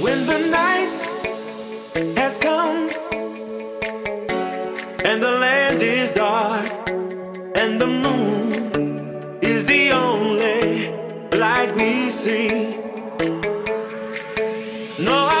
When the night has come and the land is dark and the moon is the only light we see. No, I